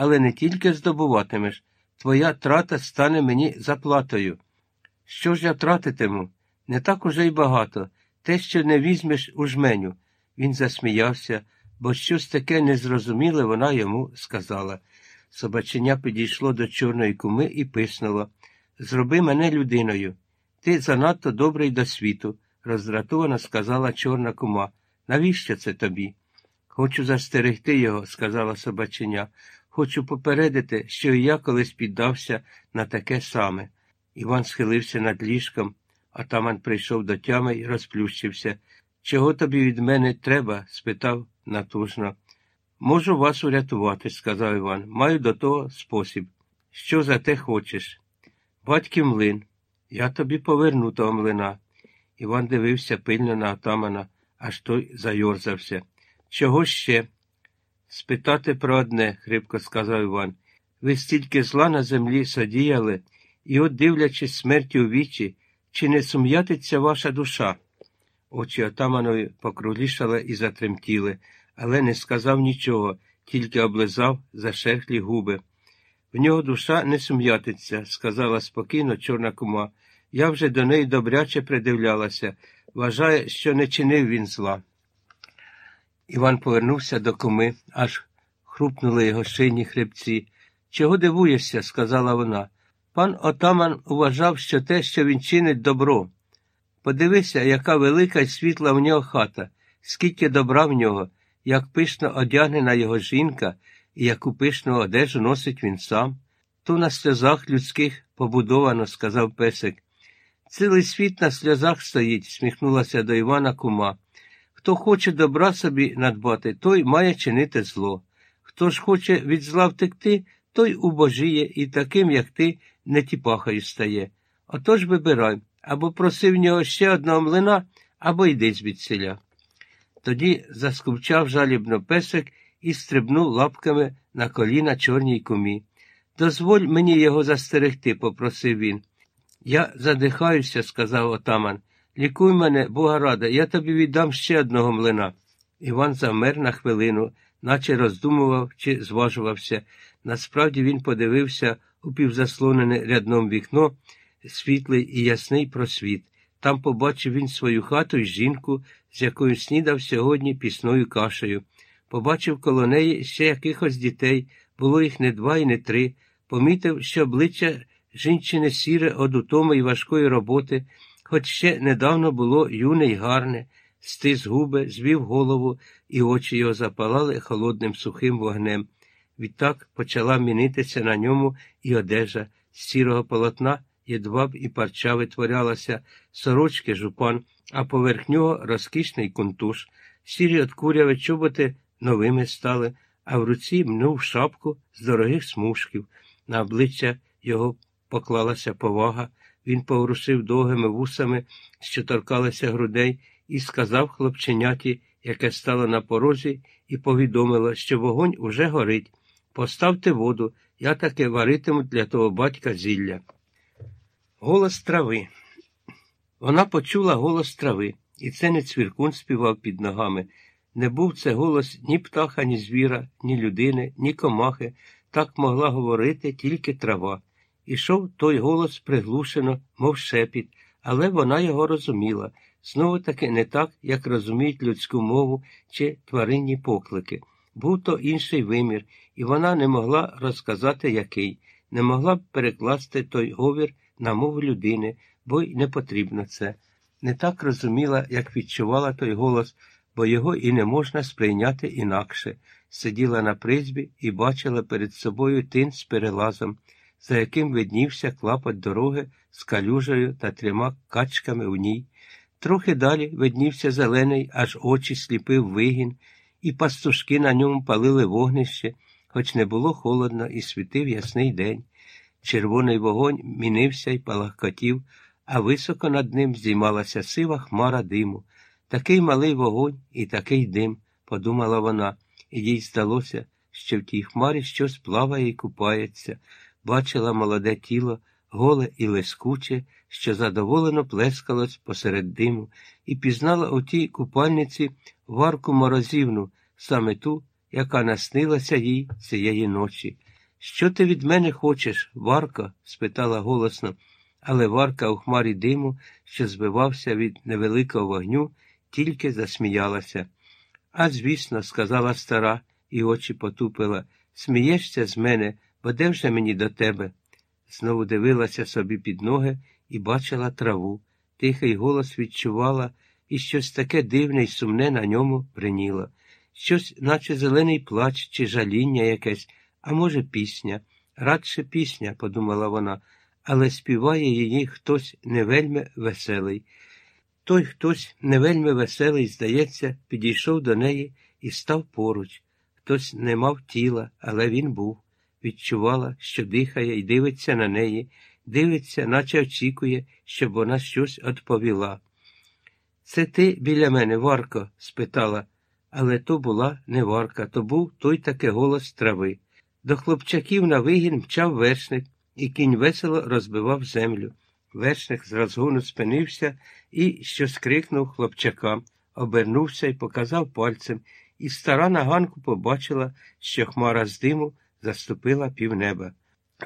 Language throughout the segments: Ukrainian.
але не тільки здобуватимеш, твоя трата стане мені заплатою. Що ж я тратитиму? Не так уже й багато. Те, що не візьмеш у жменю. Він засміявся, бо щось таке незрозуміле вона йому сказала. Собаченя підійшло до чорної куми і писнуло Зроби мене людиною. Ти занадто добрий до світу, роздратовано сказала чорна кума. Навіщо це тобі? Хочу застерегти його, сказала собаченя. Хочу попередити, що і я колись піддався на таке саме. Іван схилився над ліжком, атаман прийшов до тями і розплющився. Чого тобі від мене треба? спитав натужно. Можу вас урятувати, сказав Іван. Маю до того спосіб. Що за те хочеш? Батьків млин. Я тобі поверну того млина. Іван дивився пильно на атамана, аж той зайорзався. Чого ще? Спитати про одне, хрипко сказав Іван. Ви стільки зла на землі содіяли, і от, дивлячись смерті у вічі, чи не сум'ятиться ваша душа? Очі отаманові покрулішали і затремтіли, але не сказав нічого, тільки облизав зашерхлі губи. В нього душа не сум'ятиться, сказала спокійно чорна кума. Я вже до неї добряче придивлялася, вважає, що не чинив він зла. Іван повернувся до куми, аж хрупнули його шийні хребці. Чого дивуєшся? сказала вона. Пан отаман вважав, що те, що він чинить добро. Подивися, яка велика й світла в нього хата, скільки добра в нього, як пишно одягнена його жінка і яку пишну одежу носить він сам. То на сльозах людських побудовано, сказав песик. Цілий світ на сльозах стоїть, сміхнулася до Івана кума. Хто хоче добра собі надбати, той має чинити зло. Хто ж хоче від зла втекти, той убожіє і таким, як ти, не тіпахою стає. Отож вибирай або проси в нього ще одного млина, або йди звідсиля. Тоді заскувчав жалібно песик і стрибнув лапками на коліна чорній кумі. Дозволь мені його застерегти, попросив він. Я задихаюся, сказав отаман. Лікуй мене, бога рада, я тобі віддам ще одного млина. Іван замер на хвилину, наче роздумував чи зважувався. Насправді він подивився у півзаслонене рядном вікно, світлий і ясний просвіт. Там побачив він свою хату і жінку, з якою снідав сьогодні пісною кашею. Побачив коло неї ще якихось дітей, було їх не два і не три. Помітив, що обличчя жінчини сіре од утоми й важкої роботи, хоч ще недавно було юне й гарне, стис губи, звів голову, і очі його запалали холодним сухим вогнем. Відтак почала мінитися на ньому і одежа з сірого полотна єдва б і парча витворялася, сорочки жупан, а поверх нього розкішний кунтуш, сірі от куряви чоботи новими стали, а в руці мнув шапку з дорогих смужків. На обличчя його поклалася повага, він поворушив довгими вусами, що торкалися грудей, і сказав хлопченяті, яке стало на порозі, і повідомило, що вогонь уже горить. Поставте воду, я таки варитиму для того батька зілля. Голос трави. Вона почула голос трави, і це не цвіркун співав під ногами. Не був це голос ні птаха, ні звіра, ні людини, ні комахи. Так могла говорити тільки трава. Ішов той голос приглушено, мов шепіт, але вона його розуміла. Знову таки не так, як розуміють людську мову чи тваринні поклики. Був то інший вимір, і вона не могла розказати, який, не могла б перекласти той говір на мову людини, бо й не потрібно це. Не так розуміла, як відчувала той голос, бо його і не можна сприйняти інакше. Сиділа на призбі і бачила перед собою тин з перелазом, за яким виднівся клапоть дороги з калюжею та трьома качками в ній. Трохи далі виднівся зелений, аж очі сліпив вигін, і пастушки на ньому палили вогнище, хоч не було холодно і світив ясний день. Червоний вогонь мінився й палахкотів, а високо над ним здіймалася сива хмара диму. Такий малий вогонь і такий дим, подумала вона, і їй здалося, що в тій хмарі щось плаває і купається, бачила молоде тіло, голе і лескуче, що задоволено плескалось посеред диму, і пізнала у тій купальниці варку морозівну, саме ту, яка наснилася їй цієї ночі. Що ти від мене хочеш, Варка? спитала голосно, але Варка у хмарі диму, що збивався від невеликого вогню, тільки засміялася. А, звісно, сказала стара і очі потупила. Смієшся з мене, вже мені до тебе? Знову дивилася собі під ноги і бачила траву. Тихий голос відчувала, і щось таке дивне й сумне на ньому бриніло. Щось, наче зелений плач чи жаління якесь, а може, пісня. Радше пісня, подумала вона, але співає її хтось не вельми веселий. Той хтось не вельми веселий, здається, підійшов до неї і став поруч. Хтось не мав тіла, але він був. Відчувала, що дихає і дивиться на неї, дивиться, наче очікує, щоб вона щось відповіла. Це ти біля мене, Варко? спитала, але то була не Варка, то був той таки голос трави. До хлопчаків на вигін мчав вершник, і кінь весело розбивав землю. Вершник з розгону спинився і щось крикнув хлопчакам, обернувся і показав пальцем, і стара на ганку побачила, що хмара з диму заступила півнеба.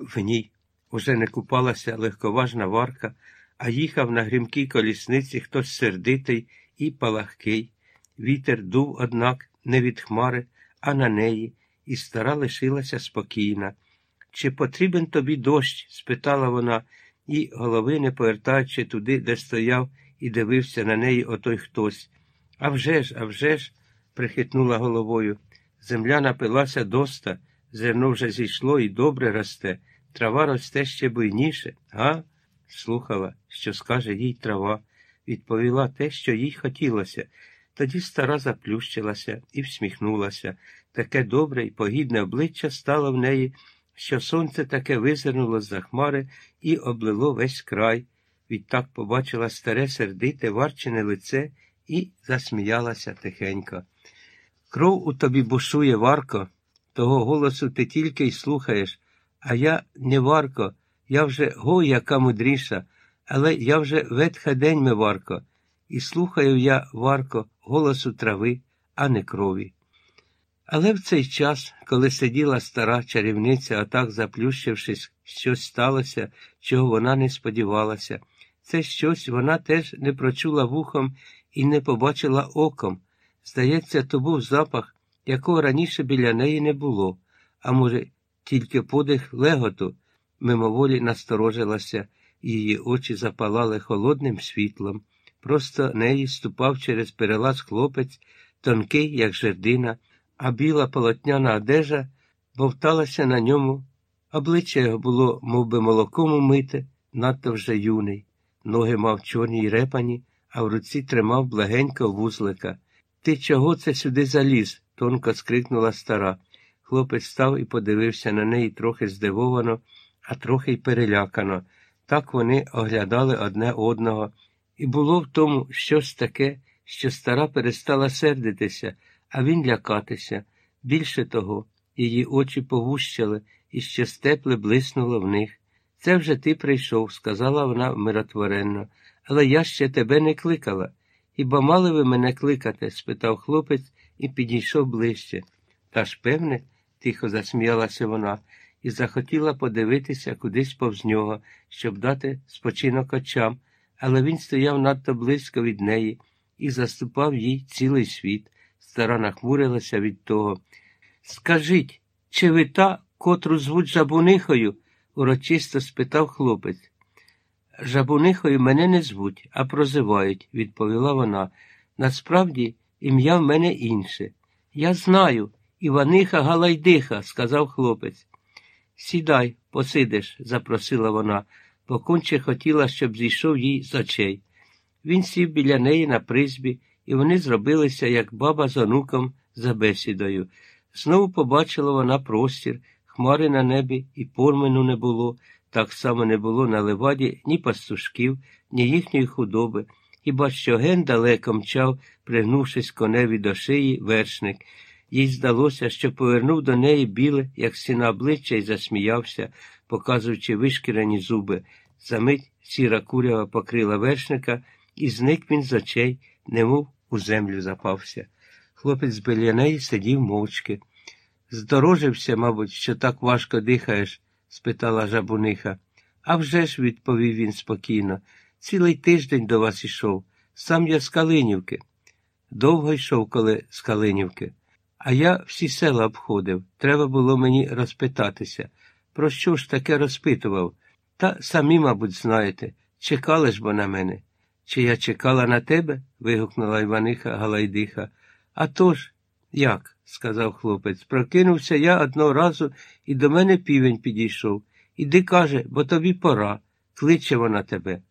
В ній уже не купалася легковажна варка, а їхав на грімкій колісниці хтось сердитий і палахкий. Вітер дув, однак, не від хмари, а на неї, і стара лишилася спокійна. Чи потрібен тобі дощ? спитала вона, і, голови не повертаючи туди, де стояв і дивився на неї отой хтось. «А вже ж, а вже ж!» – прихитнула головою. Земля напилася доста, зерно вже зійшло і добре росте, трава росте ще буйніше, га? Слухала, що скаже їй трава, відповіла те, що їй хотілося. Тоді стара заплющилася і всміхнулася. Таке добре і погідне обличчя стало в неї, що сонце таке визирнуло з-за хмари і облило весь край. Відтак побачила старе сердите варчене лице і засміялася тихенько. Кров у тобі бушує, Варко, того голосу ти тільки й слухаєш, а я не Варко, я вже го, яка мудріша, але я вже ветха день ми, Варко, і слухаю я, Варко, голосу трави, а не крові. Але в цей час, коли сиділа стара чарівниця, отак заплющившись, щось сталося, чого вона не сподівалася. Це щось вона теж не прочула вухом і не побачила оком. Здається, то був запах, якого раніше біля неї не було, а може, тільки подих леготу, мимоволі насторожилася, її очі запалали холодним світлом. Просто неї ступав через перелаз хлопець, тонкий, як жердина, а біла полотняна одежа бовталася на ньому. Обличчя його було мов би, молоком умите, надто вже юний. Ноги мав чорні й репані, а в руці тримав благенько вузлика. Ти чого це сюди заліз? тонко скрикнула стара. Хлопець став і подивився на неї трохи здивовано, а трохи й перелякано. Так вони оглядали одне одного, і було в тому щось таке, що стара перестала сердитися, а він лякатися. Більше того, її очі повущали, і щось тепле блиснуло в них. Це вже ти прийшов, сказала вона миротворенно, але я ще тебе не кликала. Хіба мали ви мене кликати? спитав хлопець і підійшов ближче. Та ж, певне, тихо засміялася вона, і захотіла подивитися кудись повз нього, щоб дати спочинок очам, але він стояв надто близько від неї і заступав їй цілий світ. Стара нахмурилася від того. Скажіть, чи ви та, котру звуть жабунихою? урочисто спитав хлопець. Жабунихою мене не звуть, а прозивають, відповіла вона. Насправді, ім'я в мене інше. Я знаю, Іваниха Галайдиха, сказав хлопець. Сідай, посидиш, запросила вона, бо конче хотіла, щоб зійшов їй з очей. Він сів біля неї на призбі, і вони зробилися, як баба з онуком за бесідою. Знову побачила вона простір, хмари на небі і пормену не було, так само не було на леваді ні пастушків, ні їхньої худоби, хіба що ген далеко мчав, пригнувшись коневі до шиї, вершник. Їй здалося, що повернув до неї біле, як сіна обличчя, і засміявся, показуючи вишкірені зуби. Замить сіра курява покрила вершника, і зник він з очей, немов у землю запався. Хлопець біля неї сидів мовчки. Здорожився, мабуть, що так важко дихаєш? Спитала жабуниха. «А вже ж», – відповів він спокійно, цілий тиждень до вас ішов. Сам я з Калинівки. Довго йшов, коли з Калинівки. А я всі села обходив. Треба було мені розпитатися. Про що ж таке розпитував? Та самі, мабуть, знаєте, чекали ж бо на мене. Чи я чекала на тебе? вигукнула Іваниха Галайдиха. «А тож, як? сказав хлопець. Прокинувся я одного разу і до мене півень підійшов. Іди, каже, бо тобі пора. Кличе вона тебе.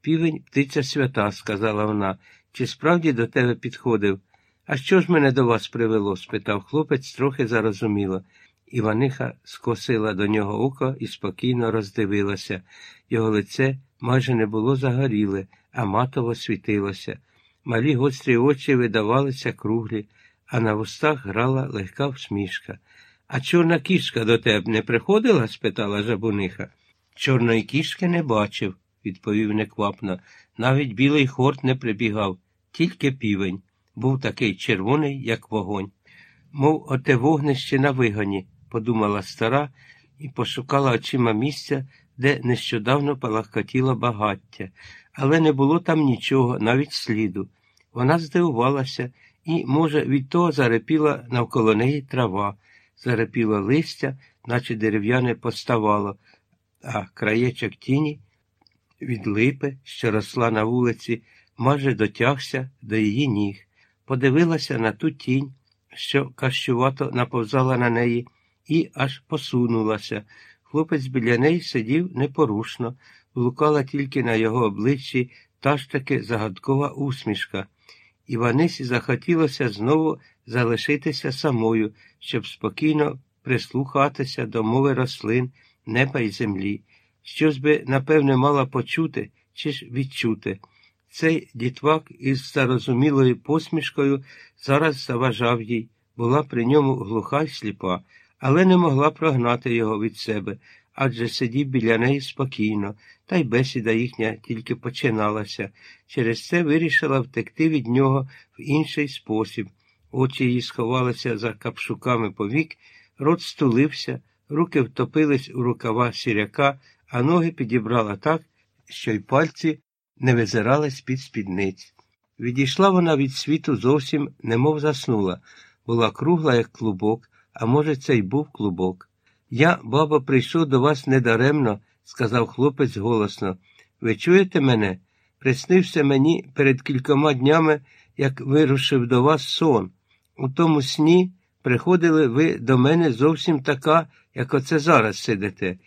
Півень птиця свята, сказала вона. Чи справді до тебе підходив? А що ж мене до вас привело? спитав хлопець, трохи зарозуміло. Іваниха скосила до нього око і спокійно роздивилася. Його лице майже не було загоріле, а матово світилося. Малі гострі очі видавалися круглі, а на вустах грала легка всмішка. А чорна кішка до тебе не приходила? спитала жабуниха. Чорної кішки не бачив, відповів неквапно. Навіть білий хорт не прибігав, тільки півень. Був такий червоний, як вогонь. Мов оте вогнище на вигоні, подумала стара і пошукала очима місця, де нещодавно палахкотіло багаття, але не було там нічого, навіть сліду. Вона здивувалася і, може, від того зарепіла навколо неї трава, зарепіло листя, наче дерев'яне поставало, а краєчок тіні від липи, що росла на вулиці, майже дотягся до її ніг, подивилася на ту тінь, що кащувато наповзала на неї, і аж посунулася. Хлопець біля неї сидів непорушно, блукала тільки на його обличчі та ж таки загадкова усмішка. Іванисі захотілося знову залишитися самою, щоб спокійно прислухатися до мови рослин, неба й землі. Щось би, напевне, мала почути чи ж відчути. Цей дітвак із зарозумілою посмішкою зараз заважав їй, була при ньому глуха й сліпа, але не могла прогнати його від себе, адже сидів біля неї спокійно, та й бесіда їхня тільки починалася. Через це вирішила втекти від нього в інший спосіб. Очі її сховалися за капшуками повік, рот стулився, руки втопились у рукава сіряка, а ноги підібрала так, що й пальці не визирались під спідниць. Відійшла вона від світу зовсім, немов заснула, була кругла, як клубок, а може, це й був клубок. Я, баба, прийшов до вас недаремно, сказав хлопець голосно. Ви чуєте мене? Приснився мені перед кількома днями, як вирушив до вас сон. У тому сні приходили ви до мене зовсім така, як оце зараз сидите.